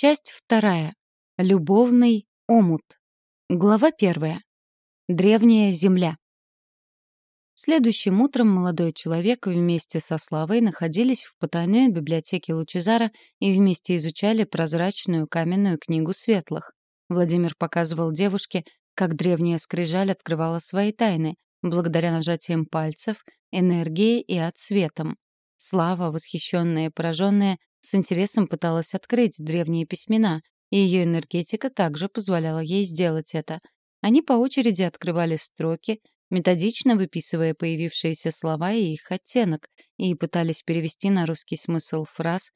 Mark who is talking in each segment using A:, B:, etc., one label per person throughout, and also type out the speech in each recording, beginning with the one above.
A: Часть вторая. Любовный омут. Глава первая. Древняя земля. Следующим утром молодой человек вместе со Славой находились в потайной библиотеке Лучезара и вместе изучали прозрачную каменную книгу светлых. Владимир показывал девушке, как древняя скрижаль открывала свои тайны, благодаря нажатиям пальцев, энергии и отсветам. Слава, восхищенная и пораженная, с интересом пыталась открыть древние письмена, и ее энергетика также позволяла ей сделать это. Они по очереди открывали строки, методично выписывая появившиеся слова и их оттенок, и пытались перевести на русский смысл фраз,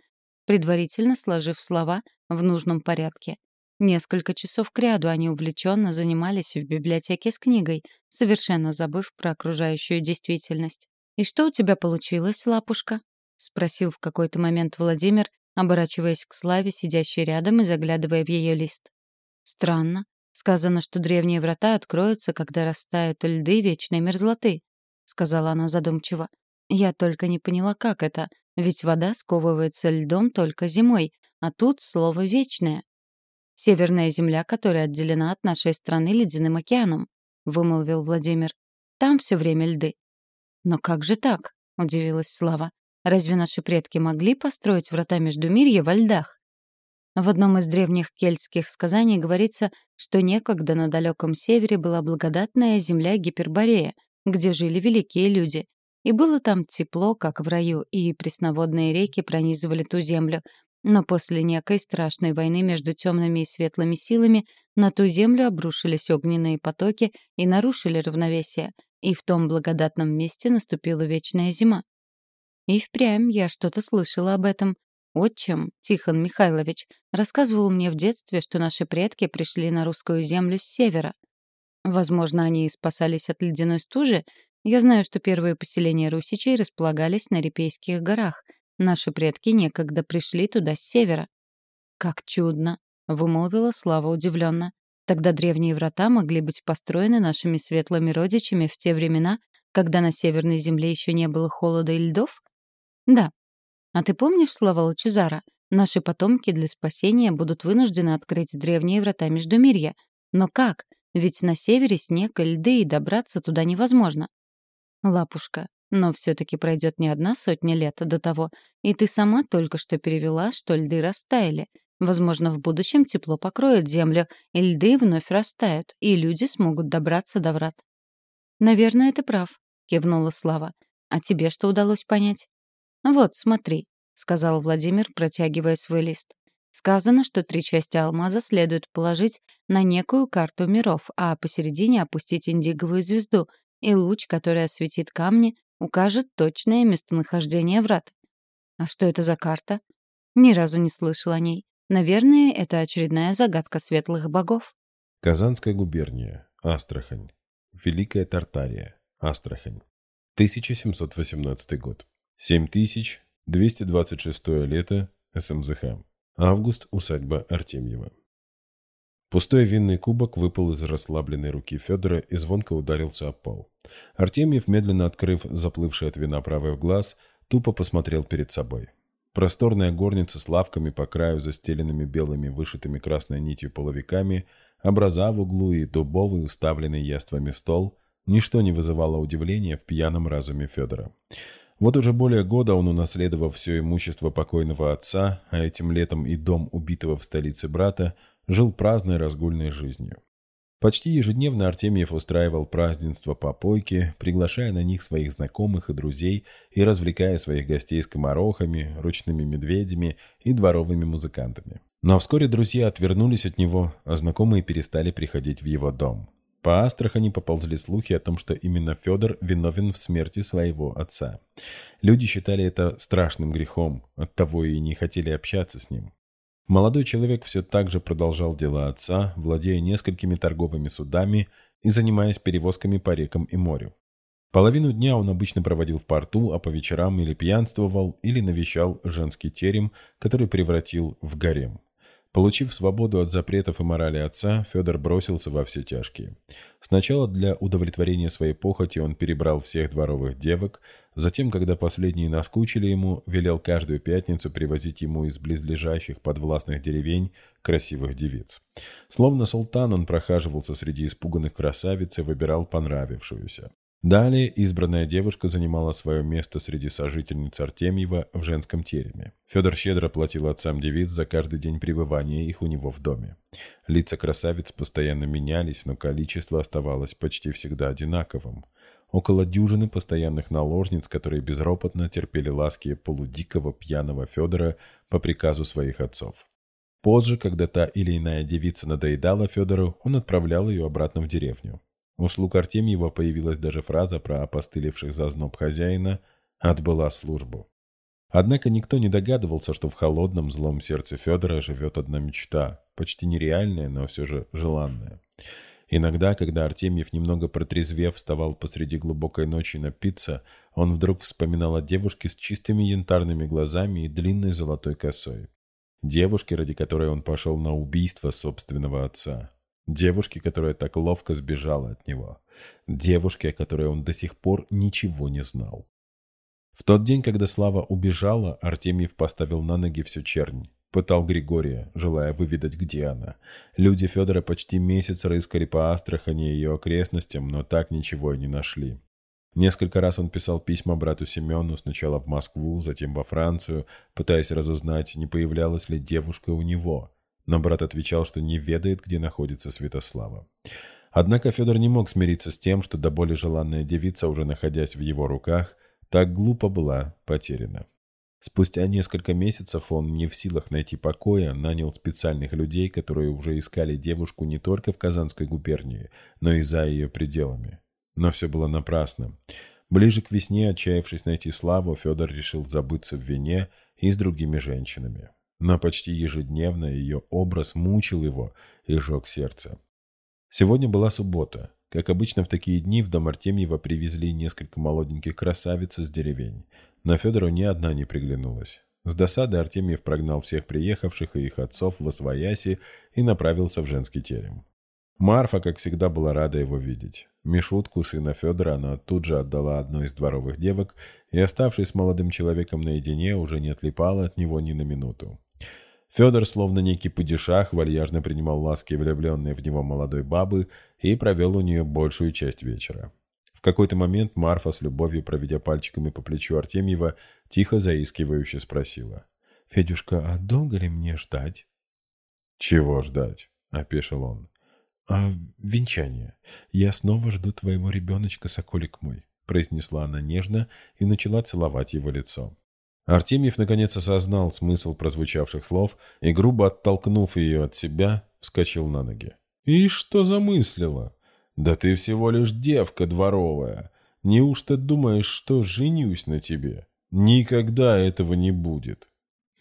A: предварительно сложив слова в нужном порядке. Несколько часов кряду они увлеченно занимались в библиотеке с книгой, совершенно забыв про окружающую действительность. «И что у тебя получилось, лапушка?» — спросил в какой-то момент Владимир, оборачиваясь к Славе, сидящей рядом и заглядывая в ее лист. «Странно. Сказано, что древние врата откроются, когда растают льды вечной мерзлоты», — сказала она задумчиво. «Я только не поняла, как это, ведь вода сковывается льдом только зимой, а тут слово «вечное». «Северная земля, которая отделена от нашей страны ледяным океаном», — вымолвил Владимир. «Там все время льды». «Но как же так?» — удивилась Слава. «Разве наши предки могли построить врата Междумирья во льдах?» В одном из древних кельтских сказаний говорится, что некогда на далеком севере была благодатная земля Гиперборея, где жили великие люди. И было там тепло, как в раю, и пресноводные реки пронизывали ту землю. Но после некой страшной войны между темными и светлыми силами на ту землю обрушились огненные потоки и нарушили равновесие и в том благодатном месте наступила вечная зима. И впрямь я что-то слышала об этом. Отчим, Тихон Михайлович, рассказывал мне в детстве, что наши предки пришли на русскую землю с севера. Возможно, они спасались от ледяной стужи. Я знаю, что первые поселения русичей располагались на Репейских горах. Наши предки некогда пришли туда с севера. «Как чудно!» — вымолвила Слава удивленно. Тогда древние врата могли быть построены нашими светлыми родичами в те времена, когда на Северной Земле еще не было холода и льдов? Да. А ты помнишь слова Лучезара? Наши потомки для спасения будут вынуждены открыть древние врата Междумирья. Но как? Ведь на севере снег и льды, и добраться туда невозможно. Лапушка, но все-таки пройдет не одна сотня лет до того, и ты сама только что перевела, что льды растаяли. Возможно, в будущем тепло покроет землю, и льды вновь растают, и люди смогут добраться до врат. «Наверное, ты прав», — кивнула Слава. «А тебе что удалось понять?» «Вот, смотри», — сказал Владимир, протягивая свой лист. Сказано, что три части алмаза следует положить на некую карту миров, а посередине опустить индиговую звезду, и луч, который осветит камни, укажет точное местонахождение врат. А что это за карта? Ни разу не слышал о ней. Наверное, это очередная загадка светлых богов.
B: Казанская губерния, Астрахань. Великая Тартария, Астрахань. 1718 год. 7226 лето, СМЗХ. Август, усадьба Артемьева. Пустой винный кубок выпал из расслабленной руки Федора и звонко ударился о пол. Артемьев, медленно открыв заплывший от вина правый глаз, тупо посмотрел перед собой. Просторная горница с лавками по краю, застеленными белыми, вышитыми красной нитью половиками, образа в углу и дубовый, уставленный яствами стол — ничто не вызывало удивления в пьяном разуме Федора. Вот уже более года он, унаследовав все имущество покойного отца, а этим летом и дом убитого в столице брата, жил праздной разгульной жизнью. Почти ежедневно Артемьев устраивал празднества попойки, приглашая на них своих знакомых и друзей и развлекая своих гостей скоморохами, ручными медведями и дворовыми музыкантами. Но вскоре друзья отвернулись от него, а знакомые перестали приходить в его дом. По Астрахани поползли слухи о том, что именно Федор виновен в смерти своего отца. Люди считали это страшным грехом, оттого и не хотели общаться с ним. Молодой человек все так же продолжал дела отца, владея несколькими торговыми судами и занимаясь перевозками по рекам и морю. Половину дня он обычно проводил в порту, а по вечерам или пьянствовал, или навещал женский терем, который превратил в гарем. Получив свободу от запретов и морали отца, Федор бросился во все тяжкие. Сначала для удовлетворения своей похоти он перебрал всех дворовых девок, затем, когда последние наскучили ему, велел каждую пятницу привозить ему из близлежащих подвластных деревень красивых девиц. Словно султан он прохаживался среди испуганных красавиц и выбирал понравившуюся. Далее избранная девушка занимала свое место среди сожительниц Артемьева в женском тереме. Федор щедро платил отцам девиц за каждый день пребывания их у него в доме. Лица красавиц постоянно менялись, но количество оставалось почти всегда одинаковым. Около дюжины постоянных наложниц, которые безропотно терпели ласки полудикого пьяного Федора по приказу своих отцов. Позже, когда та или иная девица надоедала Федору, он отправлял ее обратно в деревню. У слуг Артемьева появилась даже фраза про опостылевших за зноб хозяина «отбыла службу». Однако никто не догадывался, что в холодном злом сердце Федора живет одна мечта, почти нереальная, но все же желанная. Иногда, когда Артемьев, немного протрезвев, вставал посреди глубокой ночи напиться, он вдруг вспоминал о девушке с чистыми янтарными глазами и длинной золотой косой. Девушке, ради которой он пошел на убийство собственного отца. Девушке, которая так ловко сбежала от него. Девушке, о которой он до сих пор ничего не знал. В тот день, когда Слава убежала, Артемьев поставил на ноги всю чернь. Пытал Григория, желая выведать, где она. Люди Федора почти месяц рыскали по Астрахани и ее окрестностям, но так ничего и не нашли. Несколько раз он писал письма брату Семену, сначала в Москву, затем во Францию, пытаясь разузнать, не появлялась ли девушка у него. Но брат отвечал, что не ведает, где находится Святослава. Однако Федор не мог смириться с тем, что до боли желанная девица, уже находясь в его руках, так глупо была потеряна. Спустя несколько месяцев он, не в силах найти покоя, нанял специальных людей, которые уже искали девушку не только в Казанской губернии, но и за ее пределами. Но все было напрасно. Ближе к весне, отчаявшись найти славу, Федор решил забыться в вине и с другими женщинами но почти ежедневно ее образ мучил его и жег сердце. Сегодня была суббота. Как обычно в такие дни в дом Артемьева привезли несколько молоденьких красавиц из деревень, но Федору ни одна не приглянулась. С досады Артемьев прогнал всех приехавших и их отцов в Освояси и направился в женский терем. Марфа, как всегда, была рада его видеть. Мишутку, сына Федора, она тут же отдала одной из дворовых девок и, оставшись с молодым человеком наедине, уже не отлипала от него ни на минуту. Федор, словно некий падишах, вальяжно принимал ласки влюбленной в него молодой бабы и провел у нее большую часть вечера. В какой-то момент Марфа, с любовью проведя пальчиками по плечу Артемьева, тихо заискивающе спросила. «Федюшка, а долго ли мне ждать?» «Чего ждать?» — опешил он. «А венчание. Я снова жду твоего ребеночка, соколик мой», — произнесла она нежно и начала целовать его лицо. Артемьев наконец осознал смысл прозвучавших слов и, грубо оттолкнув ее от себя, вскочил на ноги. «И что замыслила? Да ты всего лишь девка дворовая. Неужто думаешь, что женюсь на тебе? Никогда этого не будет».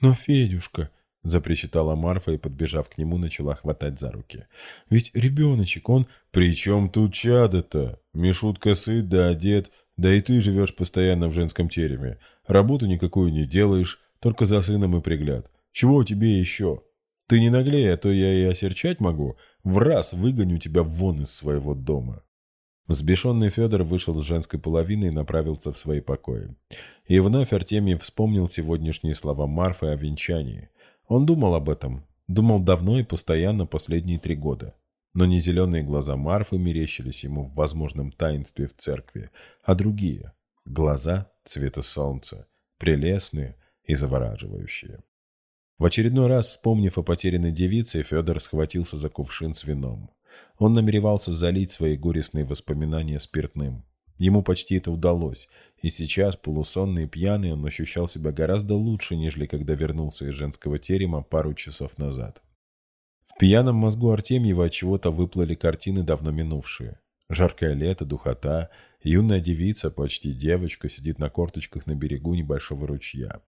B: «Но, Федюшка...» — запричитала Марфа и, подбежав к нему, начала хватать за руки. «Ведь ребеночек, он...» «При чем тут чадо-то? Мишутка сыт да одет, да и ты живешь постоянно в женском тереме. Работу никакую не делаешь, только за сыном и пригляд. Чего тебе еще? Ты не наглей, а то я и осерчать могу. В раз выгоню тебя вон из своего дома». Взбешенный Федор вышел с женской половины и направился в свои покои. И вновь Артемий вспомнил сегодняшние слова Марфы о венчании. Он думал об этом. Думал давно и постоянно последние три года. Но не зеленые глаза Марфы мерещились ему в возможном таинстве в церкви, а другие — глаза цвета солнца, прелестные и завораживающие. В очередной раз, вспомнив о потерянной девице, Федор схватился за кувшин с вином. Он намеревался залить свои горестные воспоминания спиртным. Ему почти это удалось, и сейчас, полусонный и пьяный, он ощущал себя гораздо лучше, нежели когда вернулся из женского терема пару часов назад. В пьяном мозгу Артемьева от чего-то выплыли картины давно минувшие. Жаркое лето, духота, юная девица, почти девочка, сидит на корточках на берегу небольшого ручья.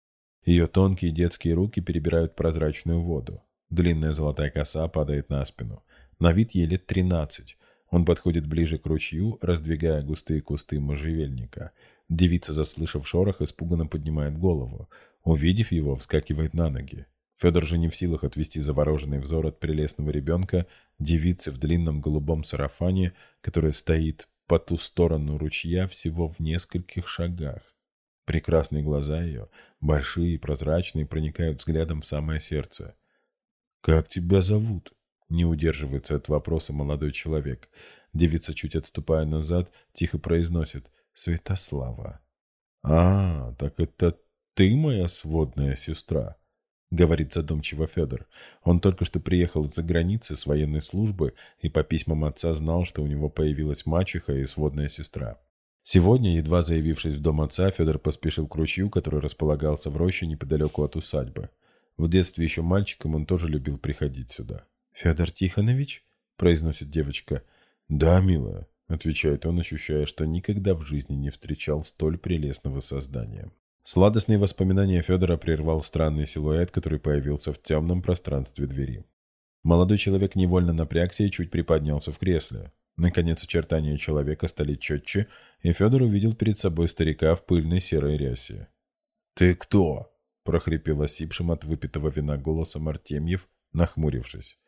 B: Ее тонкие детские руки перебирают прозрачную воду. Длинная золотая коса падает на спину. На вид ей лет тринадцать. Он подходит ближе к ручью, раздвигая густые кусты можжевельника. Девица, заслышав шорох, испуганно поднимает голову. Увидев его, вскакивает на ноги. Федор же не в силах отвести завороженный взор от прелестного ребенка, девицы в длинном голубом сарафане, которая стоит по ту сторону ручья всего в нескольких шагах. Прекрасные глаза ее, большие и прозрачные, проникают взглядом в самое сердце. «Как тебя зовут?» — не удерживается от вопроса молодой человек. Девица, чуть отступая назад, тихо произносит «Святослава». «А, так это ты моя сводная сестра?» — говорит задумчиво Федор. Он только что приехал из-за границы с военной службы и по письмам отца знал, что у него появилась мачеха и сводная сестра. Сегодня, едва заявившись в дом отца, Федор поспешил к ручью, который располагался в роще неподалеку от усадьбы. В детстве еще мальчиком он тоже любил приходить сюда. «Федор Тихонович?» – произносит девочка. «Да, милая», – отвечает он, ощущая, что никогда в жизни не встречал столь прелестного создания. Сладостные воспоминания Федора прервал странный силуэт, который появился в темном пространстве двери. Молодой человек невольно напрягся и чуть приподнялся в кресле. Наконец очертания человека стали четче, и Федор увидел перед собой старика в пыльной серой рясе. «Ты кто?» – прохрипел осипшим от выпитого вина голосом Артемьев, нахмурившись.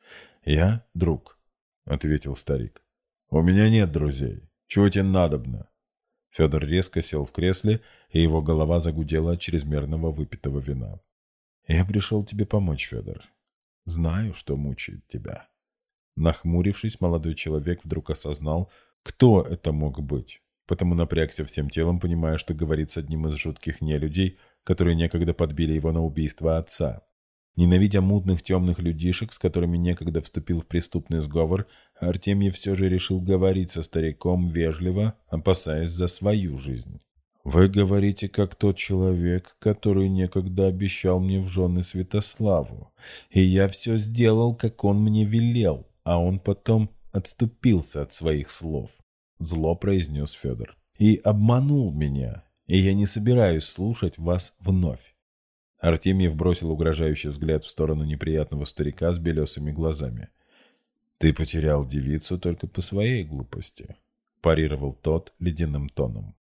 B: «Я друг», – ответил старик. «У меня нет друзей. Чего тебе надобно?» Федор резко сел в кресле, и его голова загудела от чрезмерного выпитого вина. «Я пришел тебе помочь, Федор. Знаю, что мучает тебя». Нахмурившись, молодой человек вдруг осознал, кто это мог быть. Потому напрягся всем телом, понимая, что говорит с одним из жутких нелюдей, которые некогда подбили его на убийство отца. Ненавидя мутных темных людишек, с которыми некогда вступил в преступный сговор, Артемий все же решил говорить со стариком вежливо, опасаясь за свою жизнь. «Вы говорите, как тот человек, который некогда обещал мне в жены Святославу, и я все сделал, как он мне велел а он потом отступился от своих слов. Зло произнес Федор. И обманул меня, и я не собираюсь слушать вас вновь. Артемьев бросил угрожающий взгляд в сторону неприятного старика с белесыми глазами. «Ты потерял девицу только по своей глупости», – парировал тот ледяным тоном.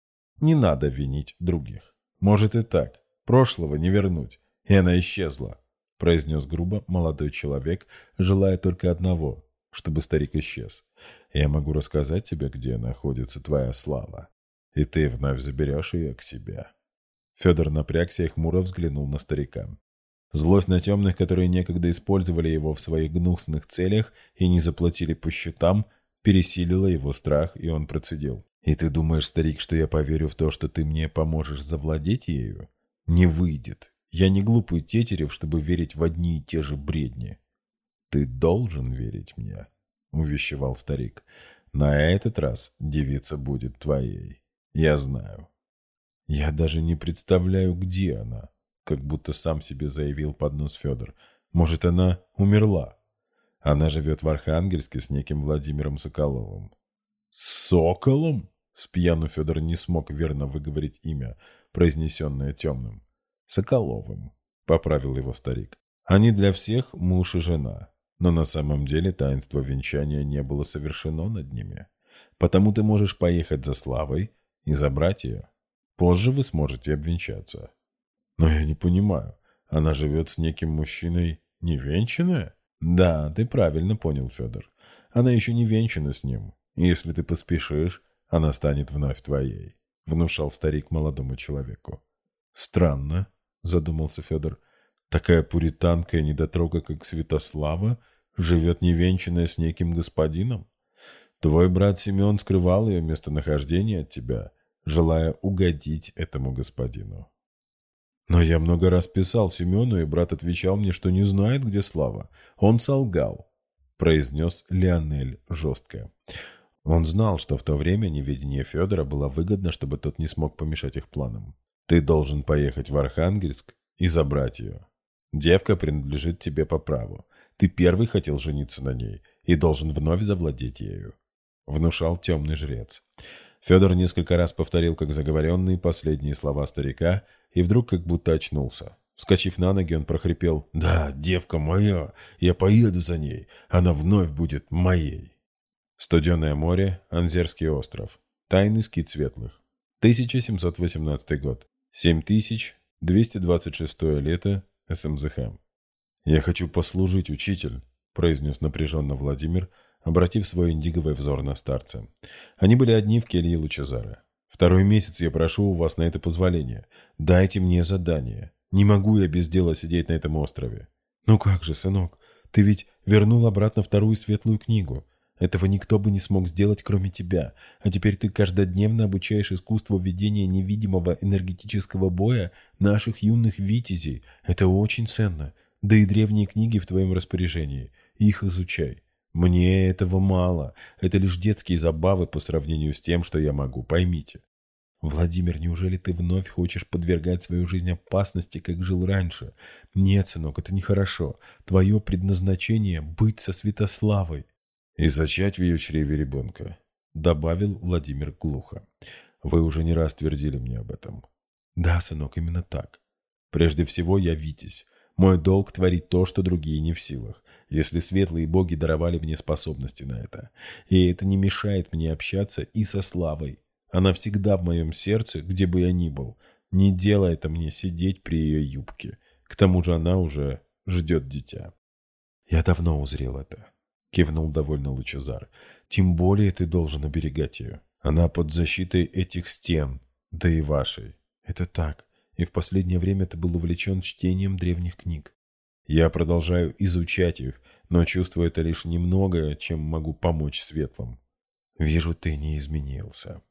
B: «Не надо винить других. Может и так. Прошлого не вернуть. И она исчезла», – произнес грубо молодой человек, желая только одного чтобы старик исчез. Я могу рассказать тебе, где находится твоя слава, и ты вновь заберешь ее к себе». Федор напрягся и хмуро взглянул на старика. Злость на темных, которые некогда использовали его в своих гнусных целях и не заплатили по счетам, пересилила его страх, и он процедил. «И ты думаешь, старик, что я поверю в то, что ты мне поможешь завладеть ею? Не выйдет. Я не глупый тетерев, чтобы верить в одни и те же бредни. «Ты должен верить мне», — увещевал старик. «На этот раз девица будет твоей. Я знаю». «Я даже не представляю, где она», — как будто сам себе заявил под нос Федор. «Может, она умерла?» Она живет в Архангельске с неким Владимиром Соколовым. «Соколом?» Спьяну Федор не смог верно выговорить имя, произнесенное темным. «Соколовым», — поправил его старик. «Они для всех муж и жена. Но на самом деле таинство венчания не было совершено над ними. Потому ты можешь поехать за Славой и забрать ее. Позже вы сможете обвенчаться. Но я не понимаю, она живет с неким мужчиной невенчанная? Да, ты правильно понял, Федор. Она еще не венчана с ним. И если ты поспешишь, она станет вновь твоей, внушал старик молодому человеку. Странно, задумался Федор. Такая пуританка и недотрога, как Святослава, живет невенчанная с неким господином? Твой брат Семен скрывал ее местонахождение от тебя, желая угодить этому господину. Но я много раз писал Семену, и брат отвечал мне, что не знает, где Слава. Он солгал, произнес Леонель жестко. Он знал, что в то время неведение Федора было выгодно, чтобы тот не смог помешать их планам. Ты должен поехать в Архангельск и забрать ее. Девка принадлежит тебе по праву. Ты первый хотел жениться на ней и должен вновь завладеть ею. Внушал темный жрец. Федор несколько раз повторил, как заговоренные последние слова старика, и вдруг как будто очнулся. Вскочив на ноги, он прохрипел «Да, девка моя, я поеду за ней, она вновь будет моей». Студеное море, Анзерский остров. Тайный скит светлых. 1718 год. 7226 лето СМЗХ. «Я хочу послужить, учитель», — произнес напряженно Владимир, обратив свой индиговый взор на старца. Они были одни в келье Лучезара. «Второй месяц я прошу у вас на это позволение. Дайте мне задание. Не могу я без дела сидеть на этом острове». «Ну как же, сынок, ты ведь вернул обратно вторую светлую книгу. Этого никто бы не смог сделать, кроме тебя. А теперь ты каждодневно обучаешь искусству ведения невидимого энергетического боя наших юных витязей. Это очень ценно. Да и древние книги в твоем распоряжении. Их изучай. Мне этого мало. Это лишь детские забавы по сравнению с тем, что я могу. Поймите. Владимир, неужели ты вновь хочешь подвергать свою жизнь опасности, как жил раньше? Нет, сынок, это нехорошо. Твое предназначение — быть со Святославой и зачать в ее чреве ребенка», — добавил Владимир глухо. «Вы уже не раз твердили мне об этом». «Да, сынок, именно так. Прежде всего я Витязь. Мой долг творить то, что другие не в силах, если светлые боги даровали мне способности на это. И это не мешает мне общаться и со Славой. Она всегда в моем сердце, где бы я ни был. Не делай это мне сидеть при ее юбке. К тому же она уже ждет дитя». «Я давно узрел это. — кивнул довольно Лучезар. «Тем более ты должен оберегать ее. Она под защитой этих стен, да и вашей. Это так. И в последнее время ты был увлечен чтением древних книг. Я продолжаю изучать их, но чувствую это лишь немного, чем могу помочь светлым. Вижу, ты не изменился.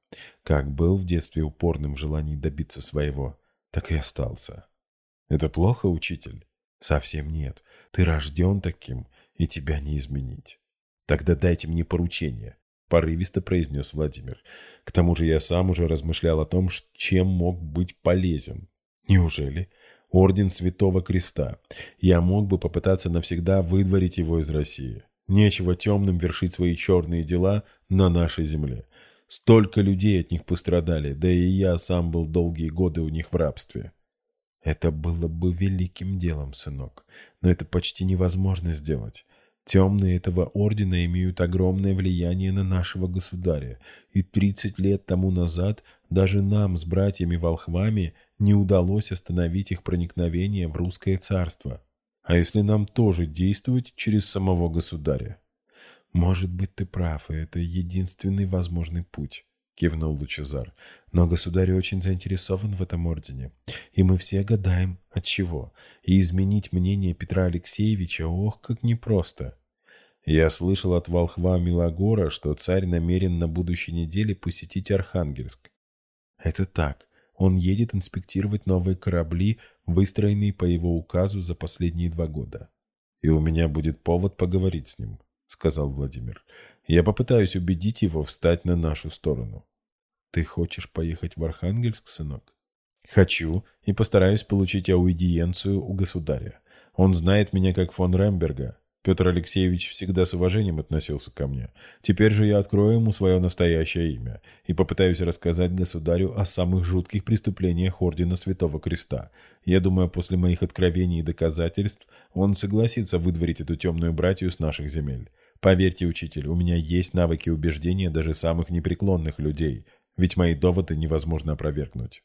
B: Как был в детстве упорным в желании добиться своего, так и остался. Это плохо, учитель? Совсем нет. Ты рожден таким, и тебя не изменить. Тогда дайте мне поручение, порывисто произнес Владимир. К тому же я сам уже размышлял о том, чем мог быть полезен. Неужели? Орден Святого Креста. Я мог бы попытаться навсегда выдворить его из России. Нечего темным вершить свои черные дела на нашей земле. Столько людей от них пострадали, да и я сам был долгие годы у них в рабстве. Это было бы великим делом, сынок, но это почти невозможно сделать. Темные этого ордена имеют огромное влияние на нашего государя, и 30 лет тому назад даже нам с братьями-волхвами не удалось остановить их проникновение в русское царство. А если нам тоже действовать через самого государя? Может быть, ты прав, и это единственный возможный путь кивнул Лучезар. Но государь очень заинтересован в этом ордене. И мы все гадаем, от чего. И изменить мнение Петра Алексеевича, ох, как непросто. Я слышал от волхва Милогора, что царь намерен на будущей неделе посетить Архангельск. Это так. Он едет инспектировать новые корабли, выстроенные по его указу за последние два года. И у меня будет повод поговорить с ним, сказал Владимир. Я попытаюсь убедить его встать на нашу сторону. Ты хочешь поехать в Архангельск, сынок? Хочу и постараюсь получить аудиенцию у государя. Он знает меня как фон Ремберга. Петр Алексеевич всегда с уважением относился ко мне. Теперь же я открою ему свое настоящее имя и попытаюсь рассказать государю о самых жутких преступлениях Ордена Святого Креста. Я думаю, после моих откровений и доказательств он согласится выдворить эту темную братью с наших земель. Поверьте, учитель, у меня есть навыки убеждения даже самых непреклонных людей – ведь мои доводы невозможно опровергнуть.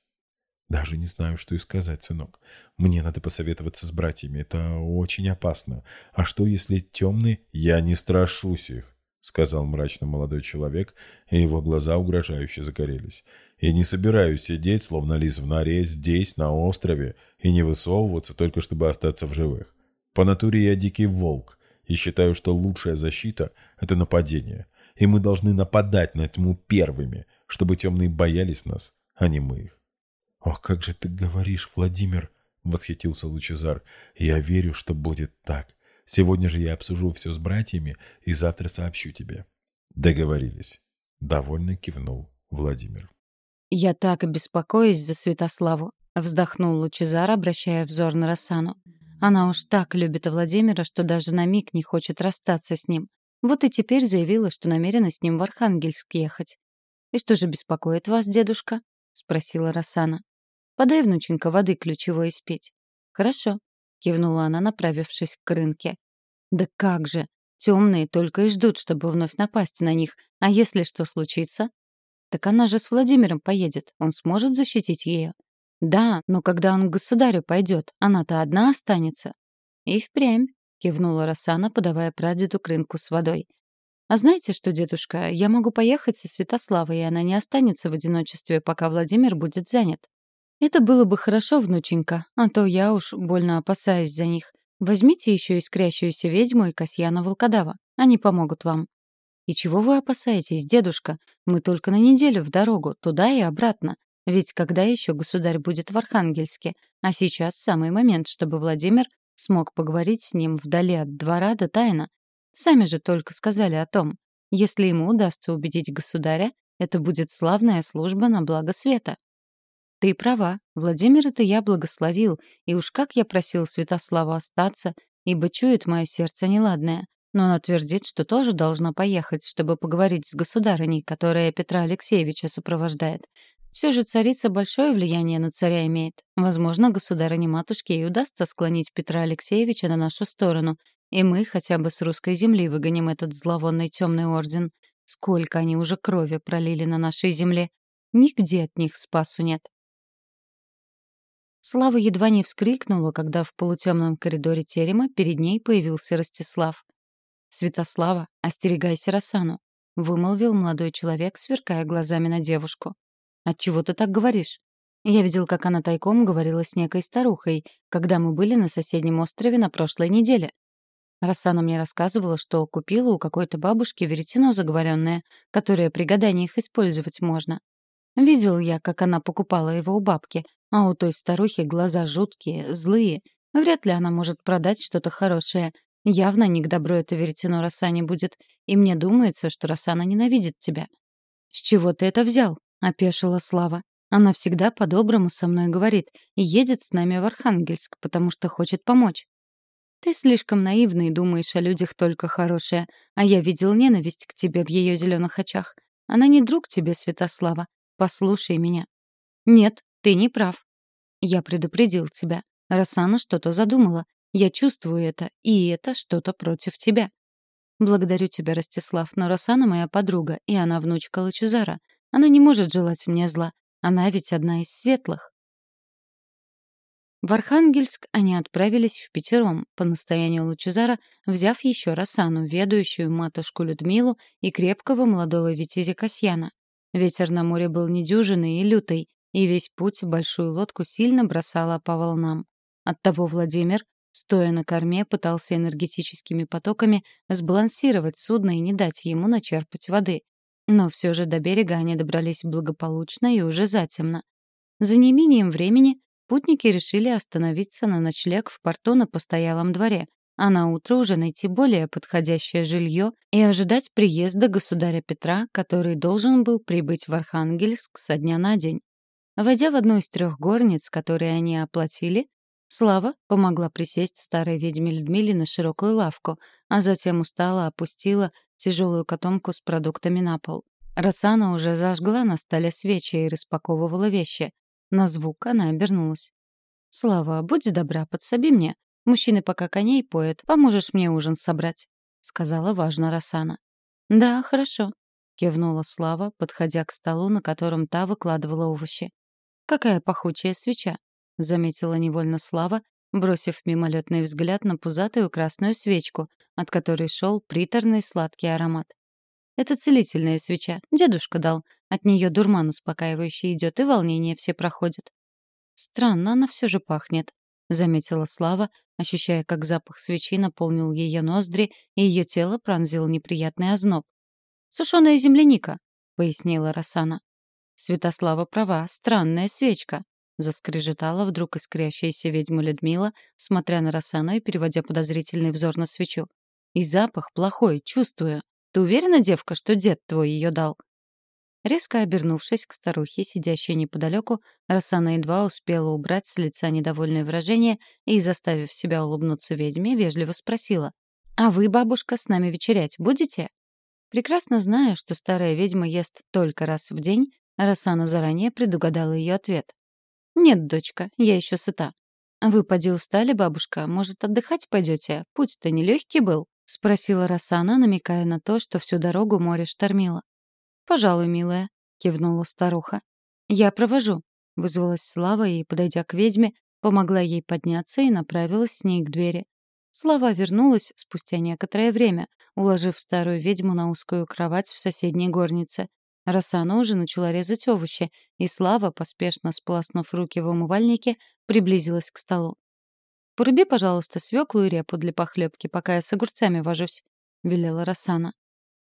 B: Даже не знаю, что и сказать, сынок. Мне надо посоветоваться с братьями. Это очень опасно. А что, если темные... Я не страшусь их, сказал мрачно молодой человек, и его глаза угрожающе загорелись. Я не собираюсь сидеть, словно лис в норе, здесь, на острове, и не высовываться, только чтобы остаться в живых. По натуре я дикий волк, и считаю, что лучшая защита — это нападение. И мы должны нападать на тьму первыми, чтобы темные боялись нас, а не мы их. «Ох, как же ты говоришь, Владимир!» — восхитился Лучезар. «Я верю, что будет так. Сегодня же я обсужу все с братьями и завтра сообщу тебе». «Договорились», — довольно кивнул Владимир.
A: «Я так беспокоюсь за Святославу», — вздохнул Лучезар, обращая взор на Рассану. «Она уж так любит Владимира, что даже на миг не хочет расстаться с ним. Вот и теперь заявила, что намерена с ним в Архангельск ехать. «И что же беспокоит вас, дедушка?» — спросила Рассана. «Подай, внученька, воды ключевой испить». «Хорошо», — кивнула она, направившись к рынке. «Да как же! Темные только и ждут, чтобы вновь напасть на них. А если что случится?» «Так она же с Владимиром поедет. Он сможет защитить ее?» «Да, но когда он к государю пойдет, она-то одна останется». «И впрямь», — кивнула Рассана, подавая прадеду крынку с водой. «А знаете что, дедушка, я могу поехать со Святославой, и она не останется в одиночестве, пока Владимир будет занят». «Это было бы хорошо, внученька, а то я уж больно опасаюсь за них. Возьмите еще искрящуюся ведьму и Касьяна Волкодава. Они помогут вам». «И чего вы опасаетесь, дедушка? Мы только на неделю в дорогу, туда и обратно. Ведь когда еще государь будет в Архангельске? А сейчас самый момент, чтобы Владимир смог поговорить с ним вдали от двора до тайна. Сами же только сказали о том. Если ему удастся убедить государя, это будет славная служба на благо света. Ты права, Владимир это я благословил, и уж как я просил Святославу остаться, ибо чует мое сердце неладное. Но он твердит, что тоже должна поехать, чтобы поговорить с государыней, которая Петра Алексеевича сопровождает. Все же царица большое влияние на царя имеет. Возможно, государыне-матушке и удастся склонить Петра Алексеевича на нашу сторону, и мы хотя бы с русской земли выгоним этот зловонный темный орден. Сколько они уже крови пролили на нашей земле. Нигде от них спасу нет. Слава едва не вскрикнула, когда в полутемном коридоре терема перед ней появился Ростислав. «Святослава, остерегайся Росану», — вымолвил молодой человек, сверкая глазами на девушку. «Отчего ты так говоришь?» Я видел, как она тайком говорила с некой старухой, когда мы были на соседнем острове на прошлой неделе. Рассана мне рассказывала, что купила у какой-то бабушки веретено заговоренное, которое при гаданиях использовать можно. Видел я, как она покупала его у бабки, а у той старухи глаза жуткие, злые. Вряд ли она может продать что-то хорошее. Явно не к добру это веретено Рассане будет, и мне думается, что Рассана ненавидит тебя. «С чего ты это взял?» опешила Слава. Она всегда по-доброму со мной говорит и едет с нами в Архангельск, потому что хочет помочь. Ты слишком наивный и думаешь о людях только хорошее, а я видел ненависть к тебе в ее зеленых очах. Она не друг тебе, Святослава. Послушай меня. Нет, ты не прав. Я предупредил тебя. Рассана что-то задумала. Я чувствую это, и это что-то против тебя. Благодарю тебя, Ростислав, но Рассана моя подруга, и она внучка Лачезара. Она не может желать мне зла. Она ведь одна из светлых. В Архангельск они отправились в пятером, по настоянию Лучезара, взяв еще Росану, ведущую матушку Людмилу и крепкого молодого витязя Касьяна. Ветер на море был недюжинный и лютый, и весь путь большую лодку сильно бросала по волнам. Оттого Владимир, стоя на корме, пытался энергетическими потоками сбалансировать судно и не дать ему начерпать воды. Но все же до берега они добрались благополучно и уже затемно. За неимением времени путники решили остановиться на ночлег в порту на постоялом дворе, а на утро уже найти более подходящее жилье и ожидать приезда государя Петра, который должен был прибыть в Архангельск со дня на день. Войдя в одну из трех горниц, которые они оплатили, Слава помогла присесть старой ведьме Людмиле на широкую лавку, а затем устало опустила тяжелую котомку с продуктами на пол. Рассана уже зажгла на столе свечи и распаковывала вещи. На звук она обернулась. «Слава, будь добра, подсоби мне. Мужчины пока коней поят, поможешь мне ужин собрать», — сказала важно Рассана. «Да, хорошо», — кивнула Слава, подходя к столу, на котором та выкладывала овощи. «Какая пахучая свеча», — заметила невольно Слава, бросив мимолетный взгляд на пузатую красную свечку, от которой шел приторный сладкий аромат. «Это целительная свеча. Дедушка дал. От нее дурман успокаивающий идет, и волнение все проходят». «Странно, она все же пахнет», — заметила Слава, ощущая, как запах свечи наполнил ее ноздри, и ее тело пронзил неприятный озноб. «Сушеная земляника», — пояснила Росана. Святослава права, странная свечка. Заскрежетала вдруг искрящаяся ведьма Людмила, смотря на Рассану и переводя подозрительный взор на свечу. «И запах плохой, чувствую. Ты уверена, девка, что дед твой ее дал?» Резко обернувшись к старухе, сидящей неподалеку, Рассана едва успела убрать с лица недовольное выражение и, заставив себя улыбнуться ведьме, вежливо спросила. «А вы, бабушка, с нами вечерять будете?» Прекрасно зная, что старая ведьма ест только раз в день, Рассана заранее предугадала ее ответ. «Нет, дочка, я еще сыта». «Вы поди устали, бабушка? Может, отдыхать пойдете? Путь-то нелегкий был?» — спросила Рассана, намекая на то, что всю дорогу море штормило. «Пожалуй, милая», — кивнула старуха. «Я провожу», — вызвалась Слава и, подойдя к ведьме, помогла ей подняться и направилась с ней к двери. Слава вернулась спустя некоторое время, уложив старую ведьму на узкую кровать в соседней горнице. Рассана уже начала резать овощи, и Слава, поспешно сполоснув руки в умывальнике, приблизилась к столу. «Поруби, пожалуйста, свеклу и репу для похлебки, пока я с огурцами вожусь», — велела Рассана.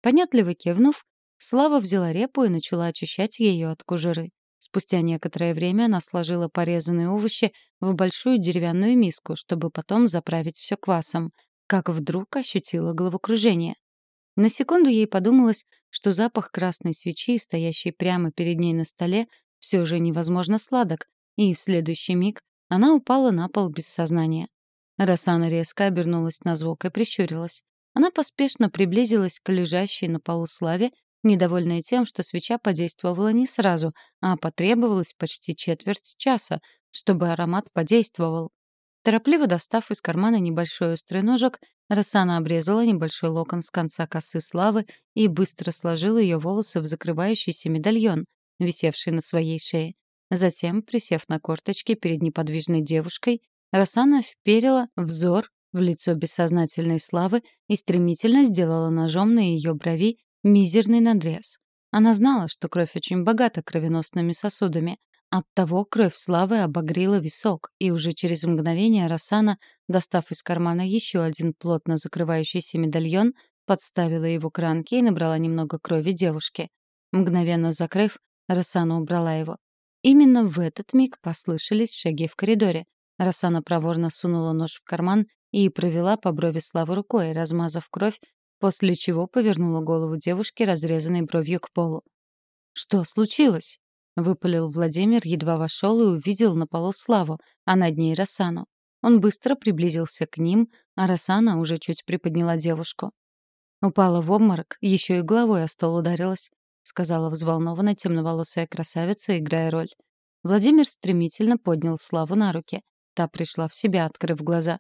A: Понятливо кивнув, Слава взяла репу и начала очищать ее от кожуры. Спустя некоторое время она сложила порезанные овощи в большую деревянную миску, чтобы потом заправить все квасом, как вдруг ощутила головокружение. На секунду ей подумалось, что запах красной свечи, стоящей прямо перед ней на столе, все же невозможно сладок, и в следующий миг она упала на пол без сознания. Рассана резко обернулась на звук и прищурилась. Она поспешно приблизилась к лежащей на полу Славе недовольная тем, что свеча подействовала не сразу, а потребовалось почти четверть часа, чтобы аромат подействовал. Торопливо достав из кармана небольшой острый ножик, Рассана обрезала небольшой локон с конца косы Славы и быстро сложила ее волосы в закрывающийся медальон, висевший на своей шее. Затем, присев на корточки перед неподвижной девушкой, Рассана вперила взор в лицо бессознательной Славы и стремительно сделала ножом на ее брови мизерный надрез. Она знала, что кровь очень богата кровеносными сосудами. Оттого кровь славы обогрела висок, и уже через мгновение Рассана, достав из кармана еще один плотно закрывающийся медальон, подставила его к ранке и набрала немного крови девушки. Мгновенно закрыв, Рассана убрала его. Именно в этот миг послышались шаги в коридоре. Рассана проворно сунула нож в карман и провела по брови Славы рукой, размазав кровь после чего повернула голову девушки, разрезанной бровью к полу. «Что случилось?» — выпалил Владимир, едва вошел и увидел на полу Славу, а над ней Рассану. Он быстро приблизился к ним, а Рассана уже чуть приподняла девушку. «Упала в обморок, еще и головой о стол ударилась», — сказала взволнованно темноволосая красавица, играя роль. Владимир стремительно поднял Славу на руки. Та пришла в себя, открыв глаза.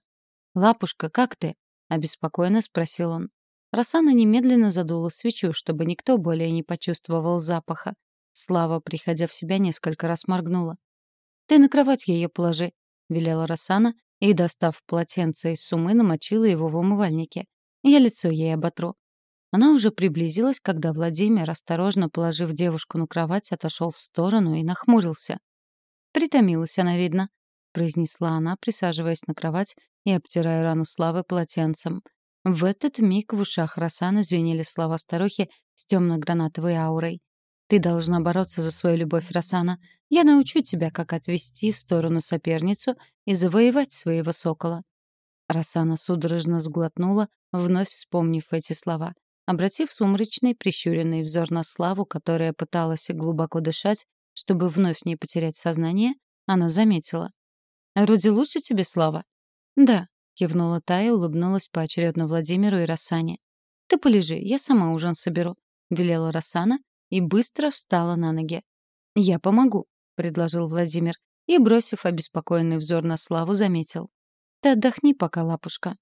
A: «Лапушка, как ты?» — обеспокоенно спросил он. Рассана немедленно задула свечу, чтобы никто более не почувствовал запаха. Слава, приходя в себя, несколько раз моргнула. «Ты на кровать ее положи», — велела Рассана, и, достав полотенце из сумы, намочила его в умывальнике. Я лицо ей оботру. Она уже приблизилась, когда Владимир, осторожно положив девушку на кровать, отошел в сторону и нахмурился. «Притомилась она, видно», — произнесла она, присаживаясь на кровать и обтирая рану Славы полотенцем. В этот миг в ушах Росаны звенели слова старухи с темно-гранатовой аурой. «Ты должна бороться за свою любовь, Росана. Я научу тебя, как отвести в сторону соперницу и завоевать своего сокола». Росана судорожно сглотнула, вновь вспомнив эти слова. Обратив сумрачный, прищуренный взор на Славу, которая пыталась глубоко дышать, чтобы вновь не потерять сознание, она заметила. «Вроде лучше тебе, Слава?» «Да», Кивнула та и улыбнулась поочередно Владимиру и Рассане. «Ты полежи, я сама ужин соберу», — велела Рассана и быстро встала на ноги. «Я помогу», — предложил Владимир и, бросив обеспокоенный взор на Славу, заметил. «Ты отдохни пока, лапушка.